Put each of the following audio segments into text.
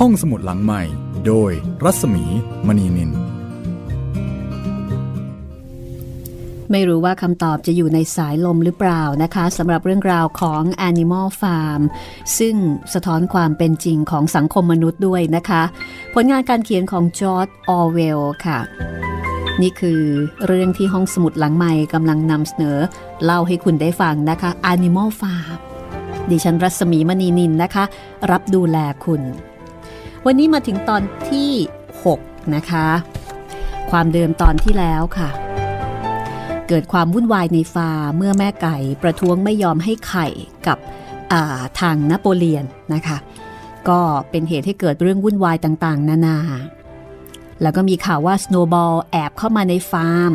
ห้องสมุดหลังใหม่ โดยรัศมีมณีนิน ไม่รู้ว่าคำตอบจะอยู่ในสายลมหรือเปล่านะคะสำหรับเรื่องราวของ Animal Farm ซึ่งสะท้อนความเป็นจริงของสังคมมนุษย์ด้วยนะคะ ผลงานการเขียนของจอร์ดออเวลค่ะ นี่คือเรื่องที่ห้องสมุดหลังใหม่กำลังนำเสนอ เล่าให้คุณได้ฟังนะคะ Animal Farm ดิฉันรัศมีมณีนินนะคะ รับดูแลคุณ วันนี้มาถึงตอนที่ 6 นะคะ ความเดิมตอนที่แล้วค่ะ เกิดความวุ่นวายในฟาร์เมื่อแม่ไก่ประท้วงไม่ยอมให้ไข่กับทางนโปเลียนนะคะ ก็เป็นเหตุให้เกิดเรื่องวุ่นวายต่างๆ นานา แล้วก็มีข่าวว่าสโนบอลแอบเข้ามาในฟาร์ม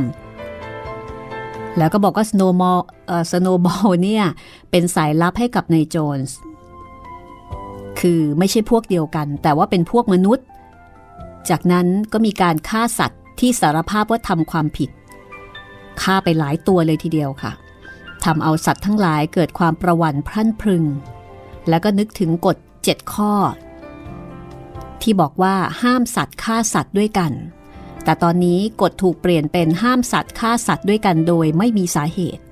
แล้วก็บอกว่าสโนมอลสโนบอลเนี่ย เป็นสายลับให้กับนายโจนส์ คือไม่ใช่พวกเดียวกัน แต่ว่าเป็นพวกมนุษย์ จากนั้นก็มีการฆ่าสัตว์ที่สารภาพว่าทำความผิดฆ่าไปหลายตัวเลยทีเดียวค่ะทำเอาสัตว์ทั้งหลายเกิดความประวัติพรั่นพรึง แล้วก็นึกถึงกฎ 7 ข้อ ที่บอกว่าห้ามสัตว์ฆ่าสัตว์ด้วยกัน แต่ตอนนี้กฎถูกเปลี่ยนเป็นห้ามสัตว์ฆ่าสัตว์ด้วยกันโดยไม่มีสาเหตุ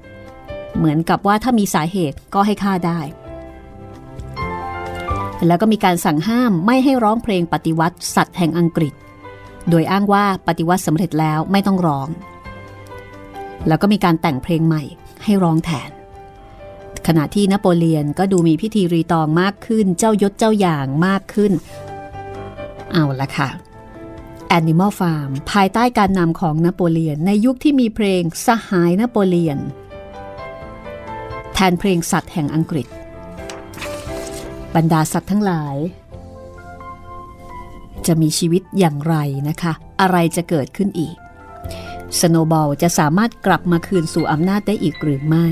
เหมือนกับว่าถ้ามีสาเหตุก็ให้ฆ่าได้ แล้วก็มีการสั่งห้ามไม่ให้ร้องเพลงปฏิวัติสัตว์แห่งอังกฤษ โดยอ้างว่าปฏิวัติสำเร็จแล้วไม่ต้องร้อง แล้วก็มีการแต่งเพลงใหม่ให้ร้องแทน ขณะที่นโปเลียนก็ดูมีพิธีรีตองมากขึ้น เจ้ายศเจ้าอย่างมากขึ้น เอาละค่ะ Animal Farm ภายใต้การนำของนโปเลียนในยุคที่มีเพลงสหายนโปเลียน แทนเพลงสัตว์แห่งอังกฤษ บรรดาสัตว์ทั้งหลาย จะมีชีวิตอย่างไรนะคะ อะไรจะเกิดขึ้นอีก สโนบอลจะสามารถกลับมาคืนสู่อำนาจได้อีกหรือไม่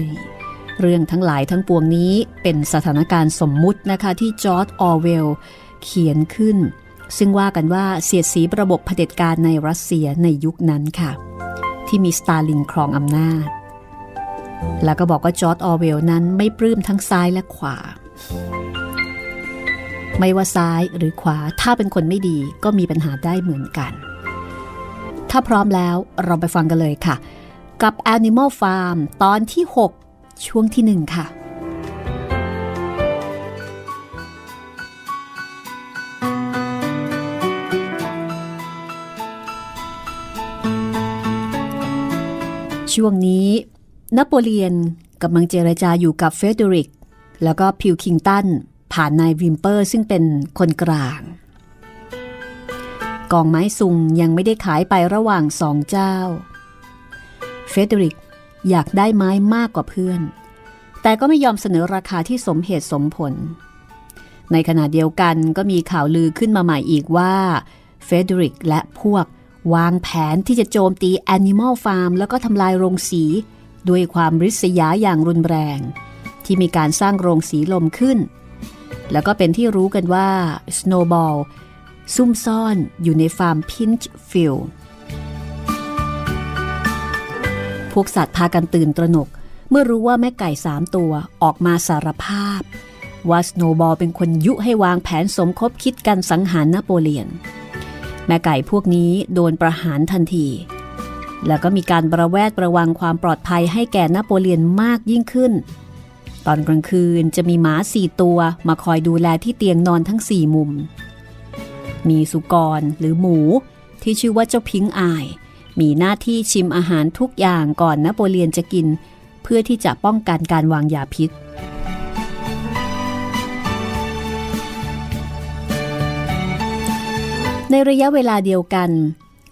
เรื่องทั้งหลายทั้งปวงนี้เป็นสถานการณ์สมมุตินะคะที่จอร์จ ออร์เวลล์เขียนขึ้น ซึ่งว่ากันว่าเสียดสีระบบเผด็จการในรัสเซียในยุคนั้นค่ะ ที่มีสตาลินครองอำนาจ แล้วก็บอกว่าจอร์จ ออร์เวลล์นั้นไม่ปลื้มทั้งซ้ายและขวา ไม่ว่าซ้ายหรือขวาถ้าเป็นคนไม่ดีก็มีปัญหาได้เหมือนกัน ถ้าพร้อมแล้วเราไปฟังกันเลยค่ะ กับ Animal Farm ตอนที่ 6 ช่วงที่ 1 ค่ะช่วงนี้นโปเลียนกำลังเจรจาอยู่กับเฟเดริก แล้วก็พิลคิงตัน ผ่านนายวิมเปอร์ซึ่งเป็นคนกลาง กองไม้ซุงยังไม่ได้ขายไประหว่างสองเจ้า เฟเดริกอยากได้ไม้มากกว่าเพื่อน แต่ก็ไม่ยอมเสนอราคาที่สมเหตุสมผล ในขณะเดียวกันก็มีข่าวลือขึ้นมาใหม่อีกว่าเฟเดริกและพวกวางแผนที่จะโจมตี Animal Farm แล้วก็ทำลายโรงสี ด้วยความริษยาอย่างรุนแรง ที่มีการสร้างโรงสีลมขึ้น แล้วก็เป็นที่รู้กันว่าสโนบอลซุ่มซ่อนอยู่ในฟาร์มพินช์ฟิลด์พวกสัตว์พากันตื่นตระหนก เมื่อรู้ว่าแม่ไก่สามตัวออกมาสารภาพ ว่าสโนบอลเป็นคนยุให้วางแผนสมคบคิดกันสังหารนโปเลียน แม่ไก่พวกนี้โดนประหารทันที แล้วก็มีการประแวดประวังความปลอดภัยให้แก่นโปเลียนมากยิ่งขึ้น ตอนกลางคืนจะมีหมาสี่ตัวมาคอยดูแลที่เตียงนอนทั้งสี่มุม มีสุกรหรือหมูที่ชื่อว่าเจ้าพิงอาย มีหน้าที่ชิมอาหารทุกอย่างก่อนนโปเลียนจะกิน เพื่อที่จะป้องกันการวางยาพิษในระยะเวลาเดียวกัน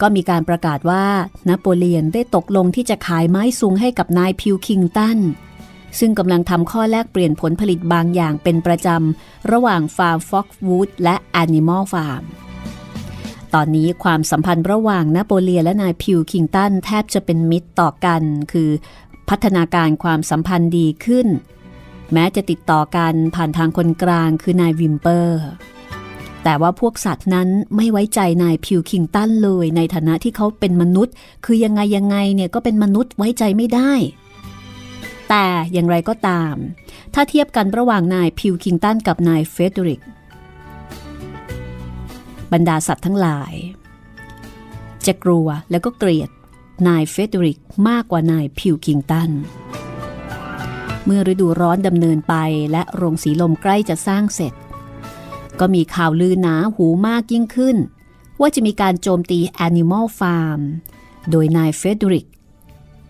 ก็มีการประกาศว่านโปเลียนได้ตกลงที่จะขายไม้ซุงให้กับนายพิวคิงตัน ซึ่งกำลังทำข้อแลกเปลี่ยนผลผลิตบางอย่างเป็นประจำ ระหว่างฟาร์มฟ็อกวูดและ Animal Farm ตอนนี้ความสัมพันธ์ระหว่างนโปเลียนและนายพิลคิงตันแทบจะเป็นมิตรต่อกัน คือ พัฒนาการความสัมพันธ์ดีขึ้น แม้จะติดต่อกันผ่านทางคนกลางคือนายวิมเปอร์ แต่ว่าพวกสัตว์นั้นไม่ไว้ใจนายพิลคิงตันเลย ในฐานะที่เขาเป็นมนุษย์ คือยังไงยังไงเนี่ยก็เป็นมนุษย์ไว้ใจไม่ได้ แต่อย่างไรก็ตาม ถ้าเทียบกันระหว่างนายพิลคิงตันกับนายเฟเดริก บรรดาสัตว์ทั้งหลาย จะกลัวแล้วก็เกลียดนายเฟเดริกมากกว่านายพิลคิงตัน เมื่อฤดูร้อนดำเนินไปและโรงสีลมใกล้จะสร้างเสร็จ ก็มีข่าวลือหนาหูมากยิ่งขึ้น ว่าจะมีการโจมตี Animal Farm โดยนายเฟเดริก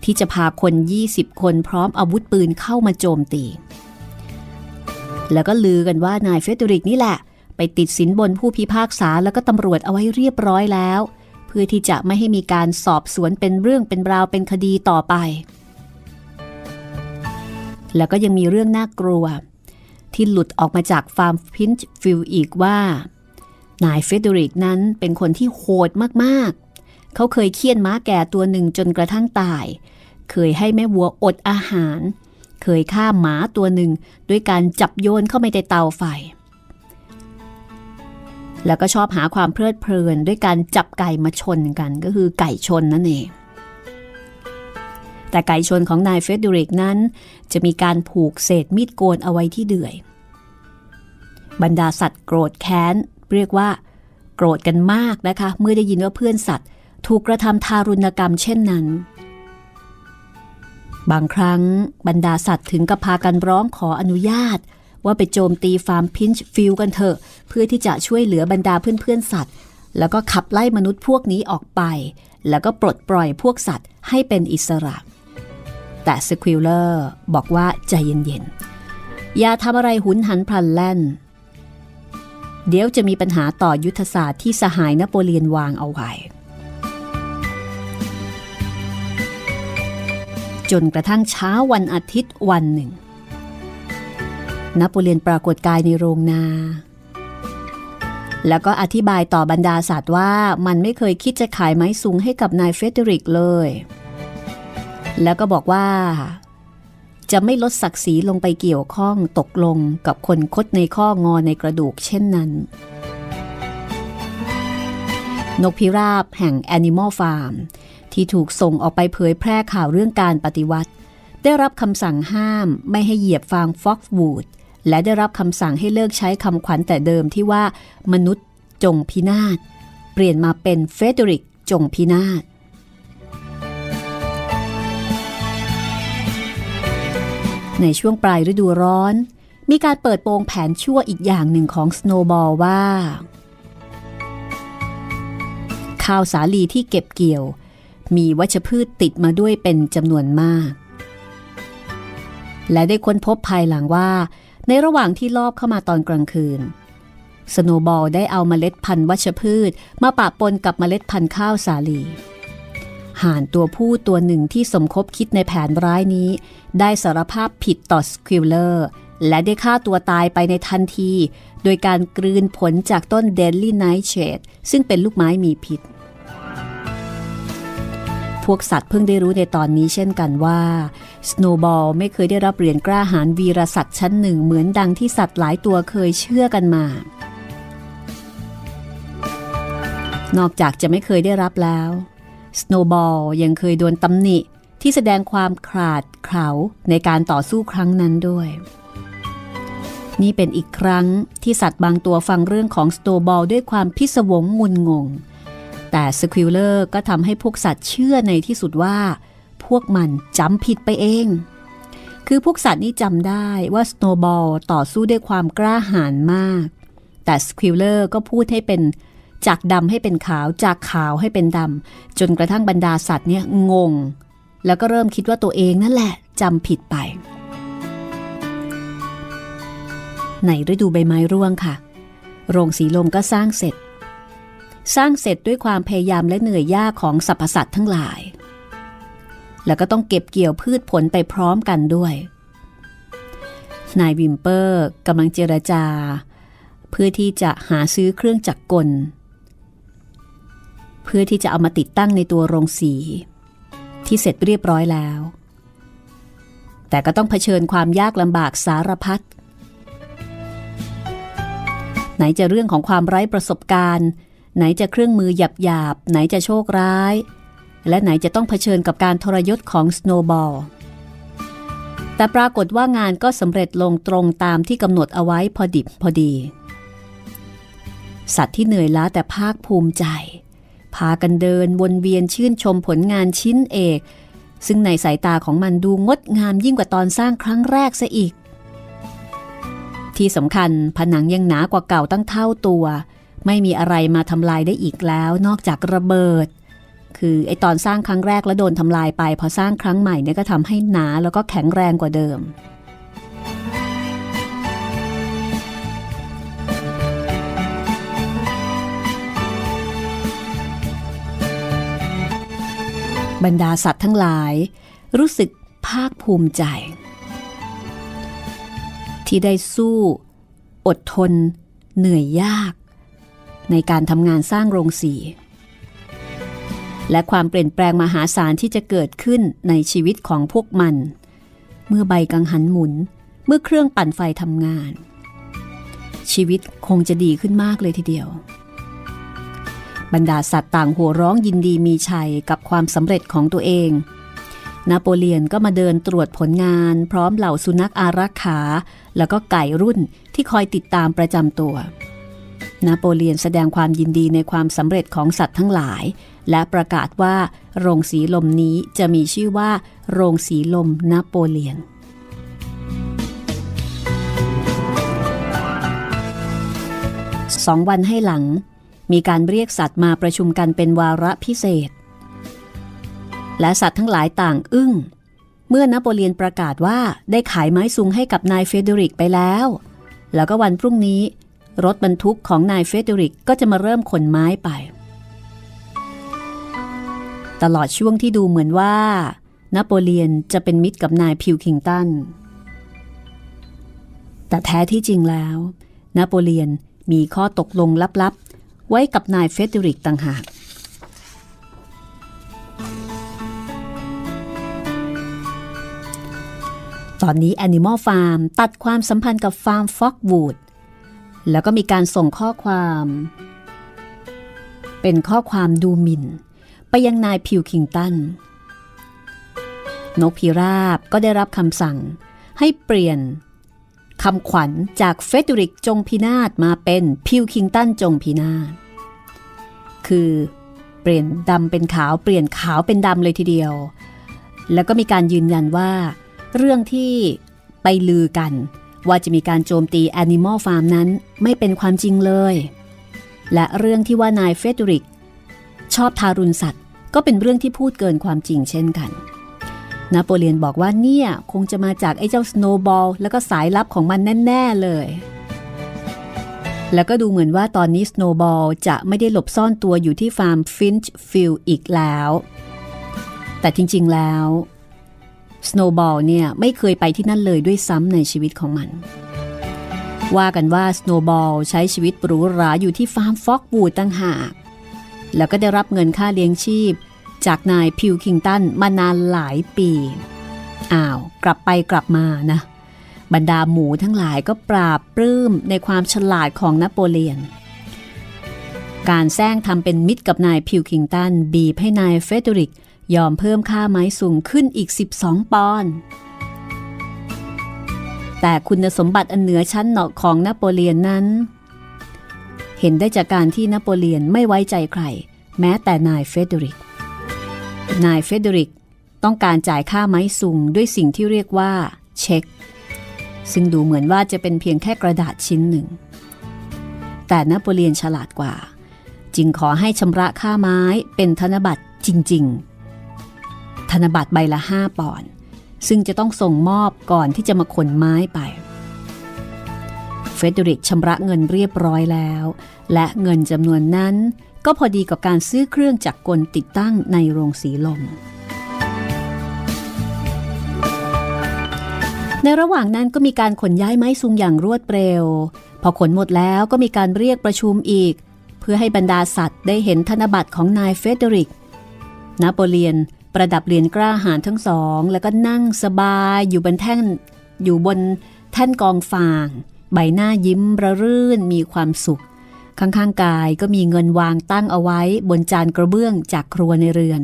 ที่จะพาคน 20 คนพร้อมอาวุธปืนเข้ามาโจมตี แล้วก็ลือกันว่านายเฟเดริกนี่แหละ ไปติดสินบนผู้พิพากษาแล้วก็ตำรวจเอาไว้เรียบร้อยแล้ว เพื่อที่จะไม่ให้มีการสอบสวนเป็นเรื่องเป็นราวเป็นคดีต่อไป แล้วก็ยังมีเรื่องน่ากลัว ที่หลุดออกมาจากฟาร์มพินช์ฟิลด์อีกว่านายเฟเดริกนั้นเป็นคนที่โหดมากๆ เขาเคยเฆี่ยนม้าแก่ตัวหนึ่งจนกระทั่งตาย เคยให้แม่วัวอดอาหาร เคยฆ่าหมาตัวหนึ่งด้วยการจับโยนเข้าไปในเตาไฟ แล้วก็ชอบหาความเพลิดเพลินด้วยการจับไก่มาชนกันก็คือไก่ชนนั่นเอง แต่ไก่ชนของนายเฟเดริกนั้น จะมีการผูกเศษมีดโกนเอาไว้ที่เดือย บรรดาสัตว์โกรธแค้น เรียกว่า โกรธกันมากนะคะ เมื่อได้ยินว่าเพื่อนสัตว์ถูกกระทำทารุณกรรมเช่นนั้น บางครั้งบรรดาสัตว์ถึงกับพากันร้องขออนุญาต ว่าไปโจมตีฟาร์มพินช์ฟิลด์กันเถอะ เพื่อที่จะช่วยเหลือบรรดาเพื่อนๆสัตว์ แล้วก็ขับไล่มนุษย์พวกนี้ออกไป แล้วก็ปลดปล่อยพวกสัตว์ให้เป็นอิสระ แต่สควิลเลอร์บอกว่าใจเย็นๆ อย่าทำอะไรหุนหันพลันแล่น เดี๋ยวจะมีปัญหาต่อยุทธศาสตร์ที่สหายนโปเลียนวางเอาไว้ จนกระทั่งเช้าวันอาทิตย์วันหนึ่งนโปเลียนปรากฏกายในโรงนา แล้วก็อธิบายต่อบรรดาสัตว์ว่ามันไม่เคยคิดจะขายไม้สูงให้กับนายเฟเดริกเลย แล้วก็บอกว่า จะไม่ลดศักดิ์ศรีลงไปเกี่ยวข้องตกลงกับคนคดในข้องอในกระดูกเช่นนั้น นกพิราบแห่ง Animal Farm ที่ถูกส่งออกไปเผยแพร่ข่าวเรื่องการปฏิวัติ ได้รับคำสั่งห้ามไม่ให้เหยียบฟางฟ็อกวูดและได้รับคำสั่งให้เลิกใช้คำขวัญแต่เดิมที่ว่ามนุษย์จงพินาศ เปลี่ยนมาเป็นเฟเดริกจงพินาศในช่วงปลายฤดูร้อน มีการเปิดโปงแผนชั่วอีกอย่างหนึ่งของสโนบอลว่า ข้าวสาลีที่เก็บเกี่ยว มีวัชพืชติดมาด้วยเป็นจำนวนมาก และได้ค้นพบภายหลังว่า ในระหว่างที่ลอบเข้ามาตอนกลางคืน สโนบอลได้เอาเมล็ดพันธุ์วัชพืช มาปะปนกับเมล็ดพันธุ์ข้าวสาลีห่านตัวผู้ตัวหนึ่งที่สมคบคิดในแผนร้ายนี้ ได้สารภาพผิดต่อสควิลเลอร์ และได้ฆ่าตัวตายไปในทันที โดยการกลืนผลจากต้น deadly nightshade ซึ่งเป็นลูกไม้มีพิษ พวกสัตว์เพิ่งได้รู้ในตอนนี้เช่นกันว่าสโนบอลไม่เคยได้รับเหรียญกล้าหาญวีรสัตว์ชั้นหนึ่งเหมือนดังที่สัตว์หลายตัวเคยเชื่อกันมา นอกจากจะไม่เคยได้รับแล้วสโนบอลยังเคยโดนตำหนิที่แสดงความขลาดเขลาในการต่อสู้ครั้งนั้นด้วยนี่เป็นอีกครั้งที่สัตว์บางตัวฟังเรื่องของสโนบอลด้วยความพิศวงงุนงง แต่สควิลเลอร์ก็ทำให้พวกสัตว์เชื่อในที่สุดว่า พวกมันจำผิดไปเอง คือพวกสัตว์นี่จำได้ว่าสโนบอลต่อสู้ด้วยความกล้าหาญมาก แต่สควิลเลอร์ก็พูดให้เป็นจากดำให้เป็นขาวจากขาวให้เป็นดำจนกระทั่งบรรดาสัตว์เนี่ยงง แล้วก็เริ่มคิดว่าตัวเองนั่นแหละจำผิดไป ในฤดูใบไม้ร่วงค่ะ โรงสีลมก็สร้างเสร็จ สร้างเสร็จด้วยความพยายามและเหนื่อยยากของสรรพสัตว์ทั้งหลาย แล้วก็ต้องเก็บเกี่ยวพืชผลไปพร้อมกันด้วย นายวิมเปอร์กำลังเจรจา เพื่อที่จะหาซื้อเครื่องจักรกล เพื่อที่จะเอามาติดตั้งในตัวโรงสี ที่เสร็จเรียบร้อยแล้ว แต่ก็ต้องเผชิญความยากลำบากสารพัดไหนจะเรื่องของความไร้ประสบการณ์ ไหนจะเครื่องมือหยาบหยาบไหนจะโชคร้าย และไหนจะต้องเผชิญกับการทรยศของสโนบอลแต่ปรากฏว่างานก็สำเร็จลงตรงตามที่กำหนดเอาไว้พอดิบพอดี สัตว์ที่เหนื่อยล้าแต่ภาคภูมิใจ พากันเดินวนเวียนชื่นชมผลงานชิ้นเอก ซึ่งในสายตาของมันดูงดงามยิ่งกว่าตอนสร้างครั้งแรกซะอีก ที่สำคัญผนังยังหนากว่าเก่าตั้งเท่าตัว ไม่มีอะไรมาทำลายได้อีกแล้ว นอกจากระเบิด คือไอตอนสร้างครั้งแรกแล้วโดนทำลายไป พอสร้างครั้งใหม่เนี่ยก็ทำให้หนาแล้วก็แข็งแรงกว่าเดิมบรรดาสัตว์ทั้งหลาย รู้สึกภาคภูมิใจ ที่ได้สู้ อดทน เหนื่อยยาก ในการทำงานสร้างโรงสี และความเปลี่ยนแปลงมหาศาลที่จะเกิดขึ้นในชีวิตของพวกมัน เมื่อใบกังหันหมุนเมื่อเครื่องปั่นไฟทำงาน ชีวิตคงจะดีขึ้นมากเลยทีเดียว บรรดาสัตว์ต่างหัวร้องยินดีมีชัยกับความสำเร็จของตัวเองนโปเลียนก็มาเดินตรวจผลงานพร้อมเหล่าสุนัขอารักขา แล้วก็ไก่รุ่นที่คอยติดตามประจำตัว นโปเลียนแสดงความยินดีในความสำเร็จของสัตว์ทั้งหลาย และประกาศว่าโรงสีลมนี้จะมีชื่อว่า โรงสีลมนโปเลียน สองวันให้หลัง มีการเรียกสัตว์มาประชุมกันเป็นวาระพิเศษ และสัตว์ทั้งหลายต่างอึ้ง เมื่อนโปเลียนประกาศว่าได้ขายไม้ซุงให้กับนายเฟรเดอริกไปแล้ว แล้วก็วันพรุ่งนี้ รถบรรทุกของนายเฟรเดอริกก็จะมาเริ่มขนไม้ไป ตลอดช่วงที่ดูเหมือนว่านโปเลียนจะเป็นมิตรกับนายพิลคิงตัน แต่แท้ที่จริงแล้วนโปเลียนมีข้อตกลงลับๆ ไว้กับนายเฟรเดอริกต่างหากตอนนี้ Animal Farm ตัดความสัมพันธ์กับฟาร์มฟ็อกซ์วูด แล้วก็มีการส่งข้อความ เป็นข้อความดูหมิ่น ไปยังนายพิลคิงตัน นกพิราบก็ได้รับคำสั่งให้เปลี่ยนคำขวัญจากเฟรเดอริกจงพินาศมาเป็นพิลคิงตันจงพินาศ คือเปลี่ยนดำเป็นขาวเปลี่ยนขาวเป็นดำเลยทีเดียว แล้วก็มีการยืนยันว่า เรื่องที่ไปลือกัน ว่าจะมีการโจมตี Animal Farm นั้นไม่เป็นความจริงเลย และเรื่องที่ว่านายเฟรเดอริก ชอบทารุณสัตว์ ก็เป็นเรื่องที่พูดเกินความจริงเช่นกัน นโปเลียนบอกว่าเนี่ยคงจะมาจากไอ้เจ้าสโนบอลแล้วก็สายลับของมันแน่ ๆ เลย แล้วก็ดูเหมือนว่าตอนนี้สโนบอลจะไม่ได้หลบซ่อนตัวอยู่ที่ฟาร์มพินช์ฟิลด์อีกแล้ว แต่จริงๆแล้ว สโนบอลเนี่ยไม่เคยไปที่นั่นเลยด้วยซ้ำในชีวิตของมัน ว่ากันว่าสโนบอลใช้ชีวิตหรูหราอยู่ที่ฟาร์มฟ็อกซ์วูดต่างหาก แล้วก็ได้รับเงินค่าเลี้ยงชีพ จากนายพิลคิงตันมานานหลายปี อ้าว กลับไปกลับมานะ บรรดาหมูทั้งหลายก็ปลาบปลื้มในความฉลาดของนโปเลียนการแสร้งทำเป็นมิตรกับนายพิลคิงตันบีบให้นายเฟรเดอริก ยอมเพิ่มค่าไม้ซุงขึ้นอีก 12 ปอนด์แต่คุณสมบัติอันเหนือชั้นหนอของนโปเลียนนั้น เห็นได้จากการที่นโปเลียนไม่ไว้ใจใคร แม้แต่นายเฟรเดอริก นายเฟรเดอริกต้องการจ่ายค่าไม้ซุงด้วยสิ่งที่เรียกว่าเช็ค ซึ่งดูเหมือนว่าจะเป็นเพียงแค่กระดาษชิ้นหนึ่ง แต่นโปเลียนฉลาดกว่า จึงขอให้ชำระค่าไม้เป็นธนบัตรจริง ๆ ธนบัตรใบละห้าปอนด์ซึ่งจะต้องส่งมอบก่อนที่จะมาขนไม้ไป เฟเดริกชำระเงินเรียบร้อยแล้ว และเงินจำนวนนั้นก็พอดีกับการซื้อเครื่องจักรกลติดตั้งในโรงสีลม ในระหว่างนั้นก็มีการขนย้ายไม้ซุงอย่างรวดเร็ว พอขนหมดแล้วก็มีการเรียกประชุมอีก เพื่อให้บรรดาสัตว์ได้เห็นธนบัตรของนายเฟเดริก นโปเลียน ประดับเหรียญกล้าหาญทั้งสอง แล้วก็นั่งสบายอยู่บนแท่นอยู่บนแท่นกองฟาง ใบหน้ายิ้มระรื่นมีความสุข ข้างๆกายก็มีเงินวางตั้งเอาไว้บนจานกระเบื้องจากครัวในเรือน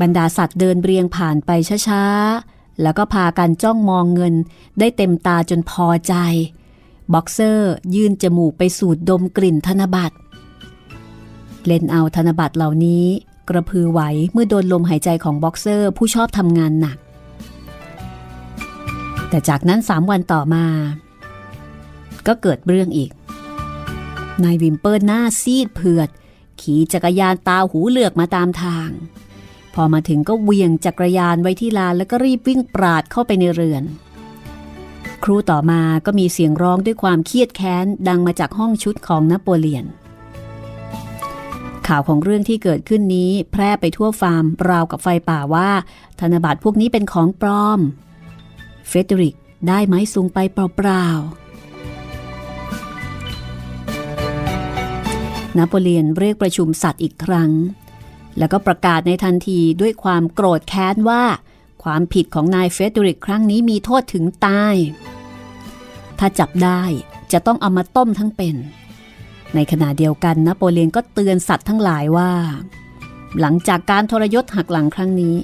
บรรดาสัตว์เดินเรียงผ่านไปช้าๆ แล้วก็พากันจ้องมองเงินได้เต็มตาจนพอใจ บ็อกเซอร์ยื่นจมูกไปสูดดมกลิ่นธนบัตรเล่นเอาธนบัตรเหล่านี้ กระพือไหวเมื่อโดนลมหายใจของบ็อกเซอร์ผู้ชอบทำงานหนัก แต่จากนั้นสามวันต่อมา ก็เกิดเรื่องอีก นายวิมเปอร์หน้าซีดเผือด ขี่จักรยานตาหูเหลือกมาตามทาง พอมาถึงก็เวียงจักรยานไว้ที่ลานแล้วก็รีบวิ่งปราดเข้าไปในเรือน ครูต่อมาก็มีเสียงร้องด้วยความเครียดแค้นดังมาจากห้องชุดของนโปเลียน ข่าวของเรื่องที่เกิดขึ้นนี้ แพร่ไปทั่วฟาร์มราวกับไฟป่าว่า ธนบัตรพวกนี้เป็นของปลอม เฟเดริกได้ไม้สูงไปเปล่าๆนโปเลียนเรียกประชุมสัตว์อีกครั้ง แล้วก็ประกาศในทันทีด้วยความโกรธแค้นว่า ความผิดของนายเฟเดริกครั้งนี้มีโทษถึงตาย ถ้าจับได้จะต้องเอามาต้มทั้งเป็น ในขณะเดียวกันนโปเลียนก็เตือนสัตว์ทั้งหลายว่า หลังจากการทรยศหักหลังครั้งนี้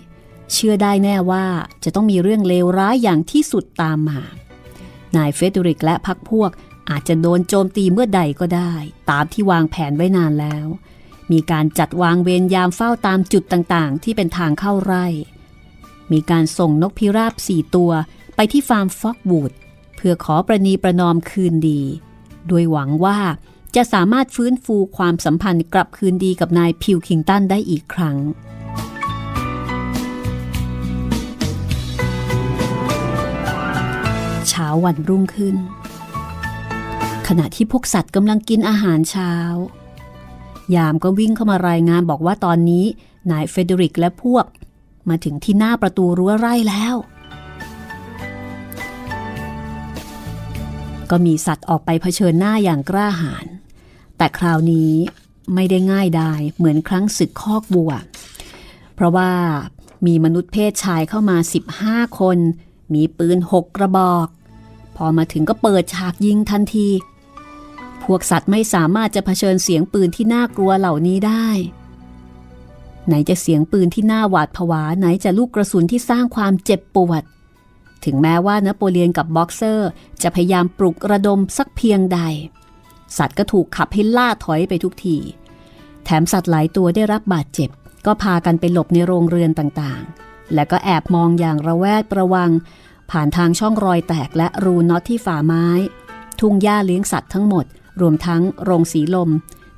เชื่อได้แน่ว่าจะต้องมีเรื่องเลวร้ายอย่างที่สุดตามมา นายเฟรเดอริกและพรรคพวกอาจจะโดนโจมตีเมื่อใดก็ได้ ตามที่วางแผนไว้นานแล้ว มีการจัดวางเวรยามเฝ้าตามจุดต่างๆ ที่เป็นทางเข้าไร่ มีการส่งนกพิราบสี่ตัวไปที่ฟาร์มฟ็อกซ์วูดเพื่อขอประนีประนอมคืนดี โดยหวังว่า จะสามารถฟื้นฟูความสัมพันธ์กลับคืนดีกับนายพิลคิงตันได้อีกครั้ง เช้าวันรุ่งขึ้น ขณะที่พวกสัตว์กำลังกินอาหารเช้า ยามก็วิ่งเข้ามารายงานบอกว่าตอนนี้นายเฟเดริกและพวก มาถึงที่หน้าประตูรั้วไร่แล้วก็มีสัตว์ออกไปเผชิญหน้าอย่างกล้าหาญ แต่คราวนี้ไม่ได้ง่ายดายเหมือนครั้งศึกคอกบัว เพราะว่ามีมนุษย์เพศชายเข้ามา 15 คน มีปืนหกกระบอก พอมาถึงก็เปิดฉากยิงทันที พวกสัตว์ไม่สามารถจะเผชิญเสียงปืนที่น่ากลัวเหล่านี้ได้ ไหนจะเสียงปืนที่น่าหวาดผวา ไหนจะลูกกระสุนที่สร้างความเจ็บปวด ถึงแม้ว่านโปเลียนกับบ็อกเซอร์ จะพยายามปลุกระดมสักเพียงใด สัตว์ก็ถูกขับให้ล่าถอยไปทุกที แถมสัตว์หลายตัวได้รับบาดเจ็บ ก็พากันไปหลบในโรงเรือนต่างๆ และก็แอบมองอย่างระแวดระวัง ผ่านทางช่องรอยแตกและรูน็อตที่ฝ่าไม้ ทุ่งหญ้าเลี้ยงสัตว์ทั้งหมด รวมทั้งโรงสีลม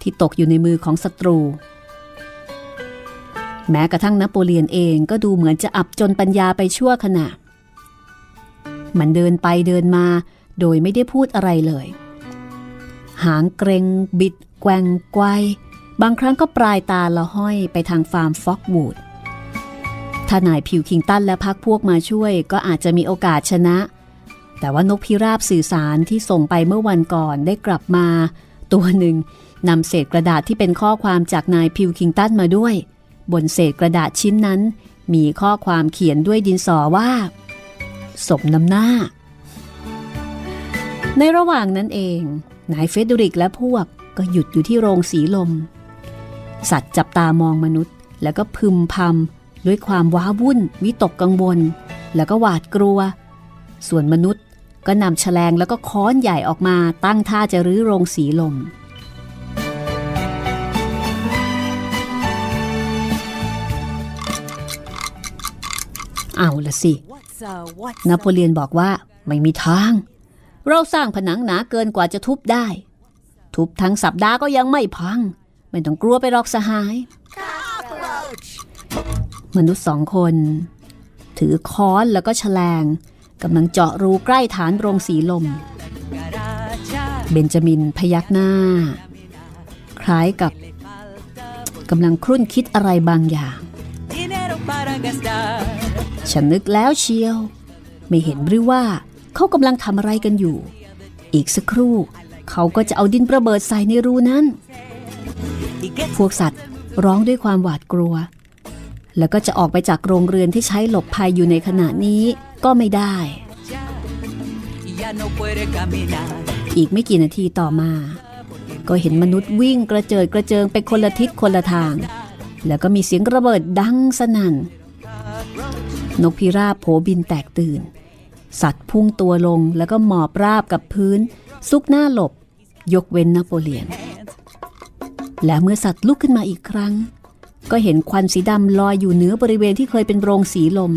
ที่ตกอยู่ในมือของศัตรู แม้กระทั่งนโปเลียนเองก็ดูเหมือนจะอับจนปัญญาไปชั่วขณะ มันเดินไปเดินมาโดยไม่ได้พูดอะไรเลย หางเกรงบิด แกว่งไกวบางครั้งก็ปลายตาละห้อยไปทางฟาร์มฟ็อกวูดถ้านายผิวคิงตันและพักพวกมาช่วยก็อาจจะมีโอกาสชนะ แต่ว่านกพิราบสื่อสารที่ส่งไปเมื่อวันก่อนได้กลับมา ตัวหนึ่งนำเศษกระดาษที่เป็นข้อความจากนายพิวคิงตันมาด้วย บนเศษกระดาษชิ้นนั้น มีข้อความเขียนด้วยดินสอว่าสมน้ำหน้า ในระหว่างนั้นเอง นายเฟเดริกและพวกก็หยุดอยู่ที่โรงสีลม สัตว์จับตามองมนุษย์ แล้วก็พึมพำด้วยความว้าวุ่น วิตกกังวล แล้วก็หวาดกลัว ส่วนมนุษย์ก็นำแฉลงแล้วก็ค้อนใหญ่ออกมาตั้งท่าจะรื้อโรงสีลมเอาละสิ นโปเลียนบอกว่าไม่มีทาง เราสร้างผนังหนาเกินกว่าจะทุบได้ ทุบทั้งสัปดาห์ก็ยังไม่พัง ไม่ต้องกลัวไปหรอกสหายมนุษย์สองคน ถือค้อนแล้วก็แฉลงกำลังเจาะรูใกล้ฐานโรงสีลม เบนจามินพยักหน้า คล้ายกับกำลังครุ่นคิดอะไรบางอย่าง ฉันนึกแล้วเชียว ไม่เห็นหรือว่า เขากำลังทำอะไรกันอยู่ อีกสักครู่ เขาก็จะเอาดินประเบิดใส่ในรูนั้น พวกสัตว์ร้องด้วยความหวาดกลัว แล้วก็จะออกไปจากโรงเรือนที่ใช้หลบภัยอยู่ในขณะนี้ก็ไม่ได้ อีกไม่กี่นาทีต่อมา ก็เห็นมนุษย์วิ่งกระเจิดกระเจิงไปคนละทิศคนละทาง แล้วก็มีเสียงระเบิดดังสนั่นนกพิราบโผบินแตกตื่น สัตว์พุ่งตัวลงแล้วก็หมอบราบกับพื้น ซุกหน้าหลบ ยกเว้นนโปเลียน และเมื่อสัตว์ลุกขึ้นมาอีกครั้ง ก็เห็นควันสีดำลอยอยู่เหนือบริเวณที่เคยเป็นโรงสีลม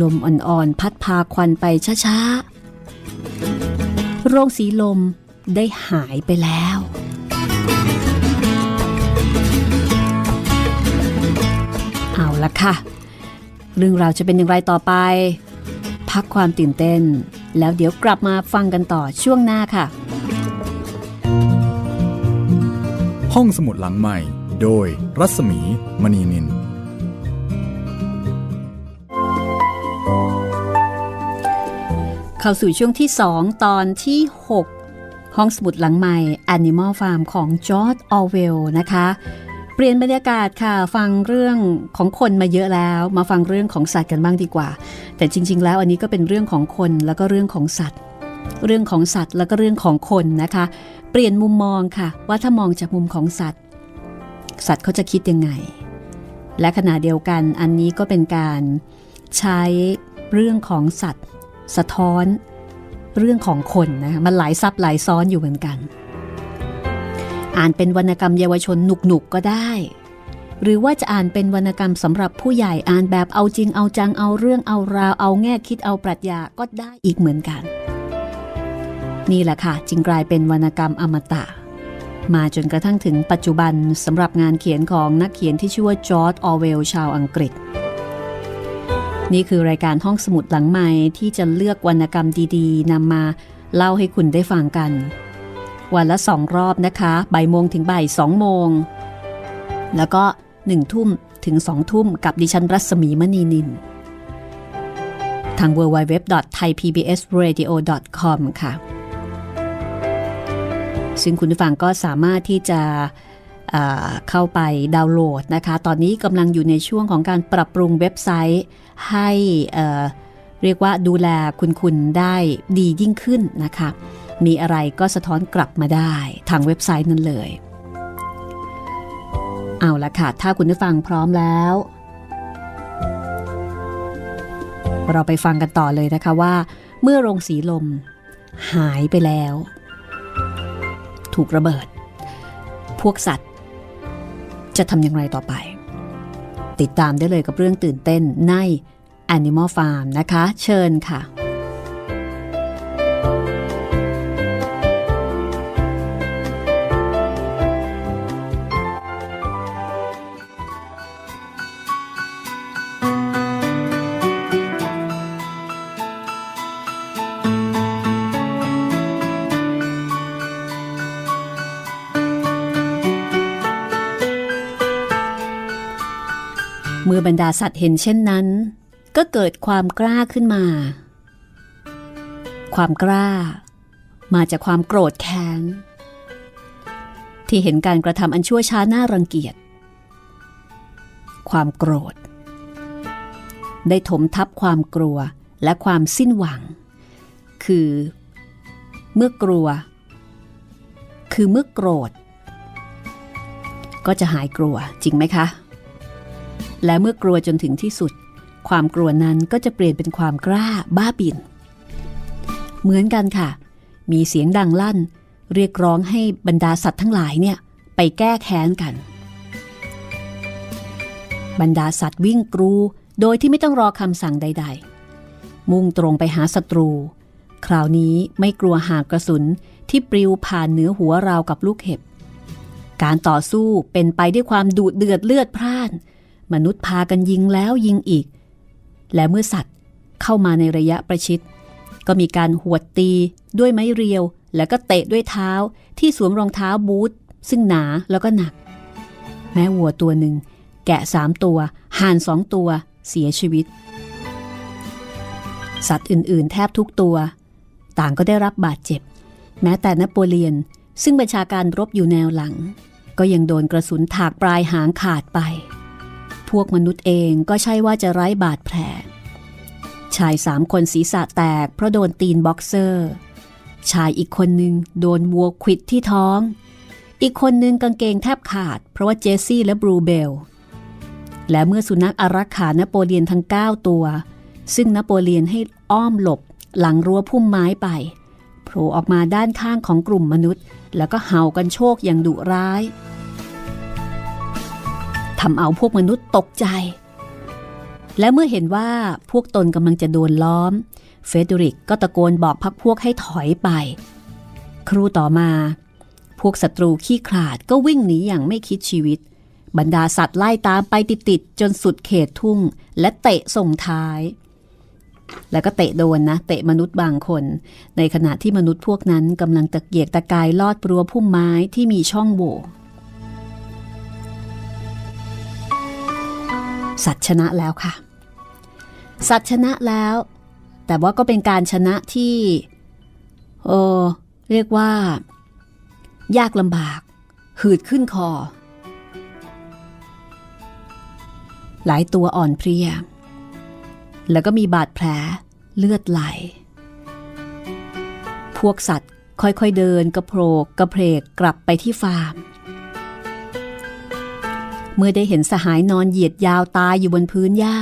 ลมอ่อนๆพัดพาควันไปช้าๆ โรงสีลมได้หายไปแล้วเอาละค่ะ เรื่องราวจะเป็นอย่างไรต่อไป พักความตื่นเต้น แล้วเดี๋ยวกลับมาฟังกันต่อช่วงหน้าค่ะ ห้องสมุดหลังใหม่ โดยรัศมีมณีนินเข้าสู่ช่วงที่ 2 ตอนที่ 6 ห้องสมุดหลังใหม่ Animal Farm ของจอร์ดออเวลนะคะ เปลี่ยนบรรยากาศค่ะ ฟังเรื่องของคนมาเยอะแล้ว มาฟังเรื่องของสัตว์กันบ้างดีกว่า แต่จริง ๆ แล้วอันนี้ก็เป็นเรื่องของคนแล้วก็เรื่องของสัตว์ เรื่องของสัตว์แล้วก็เรื่องของคนนะคะ เปลี่ยนมุมมองค่ะ ว่าถ้ามองจากมุมของสัตว์ สัตว์เขาจะคิดยังไง และขณะเดียวกันอันนี้ก็เป็นการใช้เรื่องของสัตว์ สะท้อน เรื่องของคนนะคะมันหลายซับหลายซ้อนอยู่เหมือนกัน อ่านเป็นวรรณกรรมเยาวชนหนุกๆก็ได้ หรือว่าจะอ่านเป็นวรรณกรรมสำหรับผู้ใหญ่อ่านแบบเอาจริงเอาจังเอาเรื่องเอาราวเอาแง่คิดเอาปรัชญาก็ได้อีกเหมือนกัน นี่แหละค่ะจึงกลายเป็นวรรณกรรมอมตะ มาจนกระทั่งถึงปัจจุบันสำหรับงานเขียนของนักเขียนที่ชื่อว่าจอร์ดออเวลชาวอังกฤษนี่คือรายการห้องสมุดหลังใหม่ที่จะเลือกวรรณกรรมดีๆนำมาเล่าให้คุณได้ฟังกัน วันละสองรอบนะคะบ่ายโมงถึงบ่ายสองโมง แล้วก็หนึ่งทุ่มถึงสองทุ่มกับดิฉันรัศมีมณีนิน ทาง www.thaipbsradio.com ค่ะ ซึ่งคุณผู้ฟังก็สามารถที่จะเข้าไปดาวน์โหลดนะคะ ตอนนี้กำลังอยู่ในช่วงของการปรับปรุงเว็บไซต์ให้เรียกว่าดูแลคุณคุณได้ดียิ่งขึ้นนะคะ มีอะไรก็สะท้อนกลับมาได้ทางเว็บไซต์นั้นเลย เอาละค่ะ ถ้าคุณผู้ฟังพร้อมแล้ว เราไปฟังกันต่อเลยนะคะว่า เมื่อโรงสีลม หายไปแล้ว ถูกระเบิด พวกสัตว์ จะทำอย่างไรต่อไป ติดตามได้เลยกับเรื่องตื่นเต้นใน Animal Farm นะคะ เชิญค่ะ บรรดาสัตว์เห็นเช่นนั้น ก็เกิดความกล้าขึ้นมา ความกล้า มาจากความโกรธแค้น ที่เห็นการกระทำอันชั่วช้าน่ารังเกียจ ความโกรธ ได้ถมทับความกลัวและความสิ้นหวัง คือ เมื่อกลัว คือเมื่อโกรธ ก็จะหายกลัวจริงไหมคะ และเมื่อกลัวจนถึงที่สุด ความกลัวนั้นก็จะเปลี่ยนเป็นความกล้าบ้าบินเหมือนกันค่ะ มีเสียงดังลั่น เรียกร้องให้บรรดาสัตว์ทั้งหลายเนี่ยไปแก้แค้นกัน บรรดาสัตว์วิ่งกรู โดยที่ไม่ต้องรอคำสั่งใด ๆ มุ่งตรงไปหาศัตรู คราวนี้ไม่กลัวหากกระสุนที่ปลิวผ่านเหนือหัวราวกับลูกเห็บ การต่อสู้เป็นไปด้วยความดุเดือดเลือดพร่าน มนุษย์พากันยิงแล้วยิงอีก และเมื่อสัตว์เข้ามาในระยะประชิด ก็มีการหวดตีด้วยไม้เรียว แล้วก็เตะด้วยเท้าที่สวมรองเท้าบูทซึ่งหนาแล้วก็หนัก แม้วัวตัวหนึ่ง แกะสามตัวห่านสองตัว เสียชีวิต สัตว์อื่น ๆ แทบทุกตัว ต่างก็ได้รับบาดเจ็บ แม้แต่นโปเลียนซึ่งบัญชาการรบอยู่แนวหลัง ก็ยังโดนกระสุนถากปลายหางขาดไป พวกมนุษย์เองก็ใช่ว่าจะไร้บาดแผล ชายสามคนศีรษะแตกเพราะโดนตีนบ็อกเซอร์ ชายอีกคนหนึ่งโดนวัวขวิดที่ท้อง อีกคนหนึ่งกางเกงแทบขาด เพราะว่าเจสซี่และบลูเบลล์ และเมื่อสุนัขอารักขานโปเลียนทั้ง 9 ตัว ซึ่งนโปเลียนให้อ้อมหลบหลังรั้วพุ่มไม้ไปโผล่ออกมาด้านข้างของกลุ่มมนุษย์ แล้วก็เห่ากันโชคอย่างดุร้าย ทำเอาพวกมนุษย์ตกใจ และเมื่อเห็นว่าพวกตนกำลังจะโดนล้อม เฟเดริกก็ตะโกนบอกพักพวกให้ถอยไป ครูต่อมา พวกศัตรูขี้ขลาดก็วิ่งหนีอย่างไม่คิดชีวิต บรรดาสัตว์ไล่ตามไปติดๆจนสุดเขตทุ่ง และเตะส่งท้าย แล้วก็เตะโดนนะ เตะมนุษย์บางคน ในขณะที่มนุษย์พวกนั้นกำลังตะเกียกตะกายลอดปลัวพุ่มไม้ที่มีช่องโหว่ สัตว์ชนะแล้วค่ะ สัตว์ชนะแล้ว แต่ว่าก็เป็นการชนะที่เออเรียกว่า ยากลำบาก หืดขึ้นคอ หลายตัวอ่อนเพลีย แล้วก็มีบาดแผลเลือดไหล พวกสัตว์ค่อยๆเดินกระโผกกระเพกกลับไปที่ฟาร์ม เมื่อได้เห็นสหายนอนเหยียดยาวตายอยู่บนพื้นหญ้า